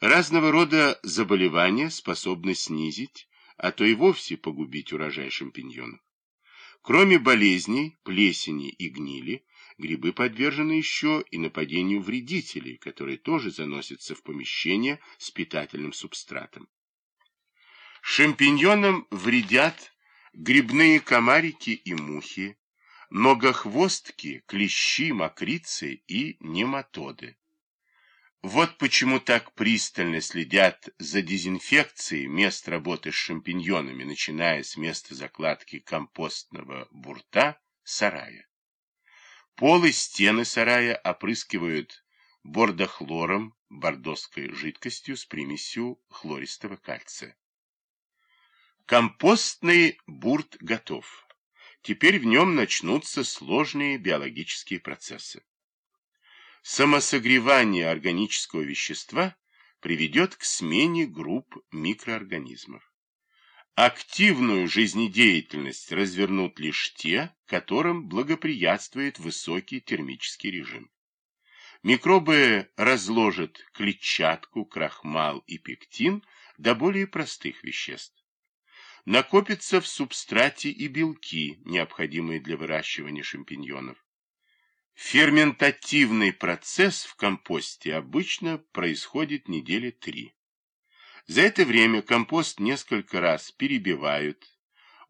Разного рода заболевания способны снизить, а то и вовсе погубить урожай шампиньонов. Кроме болезней, плесени и гнили, грибы подвержены еще и нападению вредителей, которые тоже заносятся в помещение с питательным субстратом. Шампиньонам вредят грибные комарики и мухи, многохвостки, клещи, мокрицы и нематоды. Вот почему так пристально следят за дезинфекцией мест работы с шампиньонами, начиная с места закладки компостного бурта сарая. Пол и стены сарая опрыскивают бордохлором, бордоской жидкостью с примесью хлористого кальция. Компостный бурт готов. Теперь в нем начнутся сложные биологические процессы. Самосогревание органического вещества приведет к смене групп микроорганизмов. Активную жизнедеятельность развернут лишь те, которым благоприятствует высокий термический режим. Микробы разложат клетчатку, крахмал и пектин до более простых веществ. Накопятся в субстрате и белки, необходимые для выращивания шампиньонов. Ферментативный процесс в компосте обычно происходит недели три. За это время компост несколько раз перебивают,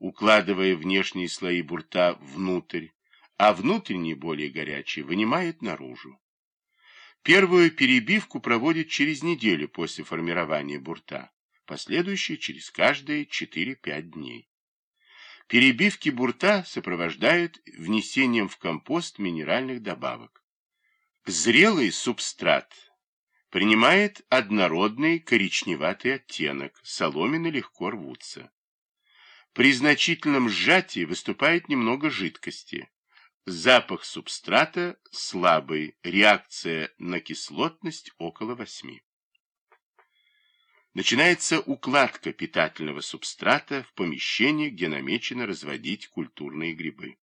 укладывая внешние слои бурта внутрь, а внутренние, более горячие, вынимают наружу. Первую перебивку проводят через неделю после формирования бурта, последующие через каждые 4-5 дней. Перебивки бурта сопровождают внесением в компост минеральных добавок. Зрелый субстрат принимает однородный коричневатый оттенок, соломины легко рвутся. При значительном сжатии выступает немного жидкости. Запах субстрата слабый, реакция на кислотность около 8 начинается укладка питательного субстрата в помещении, где намечено разводить культурные грибы.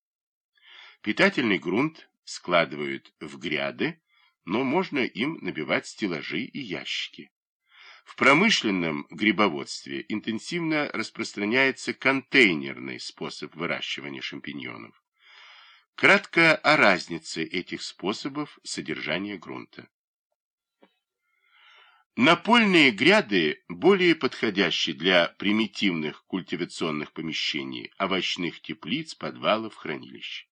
Питательный грунт складывают в гряды, но можно им набивать стеллажи и ящики. В промышленном грибоводстве интенсивно распространяется контейнерный способ выращивания шампиньонов. Кратко о разнице этих способов содержания грунта. Напольные гряды более подходящие для примитивных культивационных помещений, овощных теплиц, подвалов, хранилищ.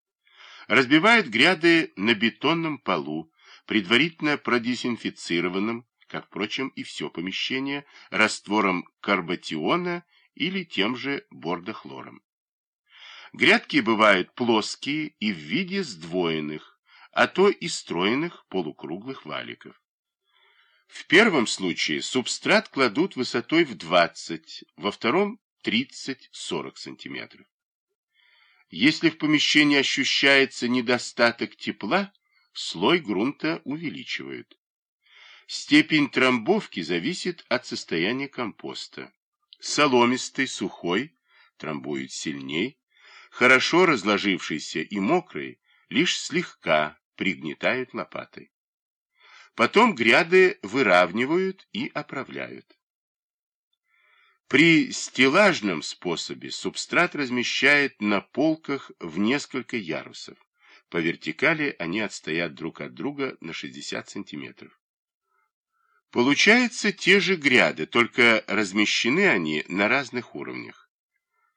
Разбивают гряды на бетонном полу, предварительно продезинфицированным, как, впрочем, и все помещение, раствором карботиона или тем же бордохлором. Грядки бывают плоские и в виде сдвоенных, а то и стройных полукруглых валиков. В первом случае субстрат кладут высотой в 20, во втором 30-40 см. Если в помещении ощущается недостаток тепла, слой грунта увеличивают. Степень трамбовки зависит от состояния компоста. Соломистый, сухой трамбует сильней, хорошо разложившийся и мокрый лишь слегка пригнетают лопатой. Потом гряды выравнивают и оправляют. При стеллажном способе субстрат размещает на полках в несколько ярусов. По вертикали они отстоят друг от друга на 60 сантиметров. Получаются те же гряды, только размещены они на разных уровнях.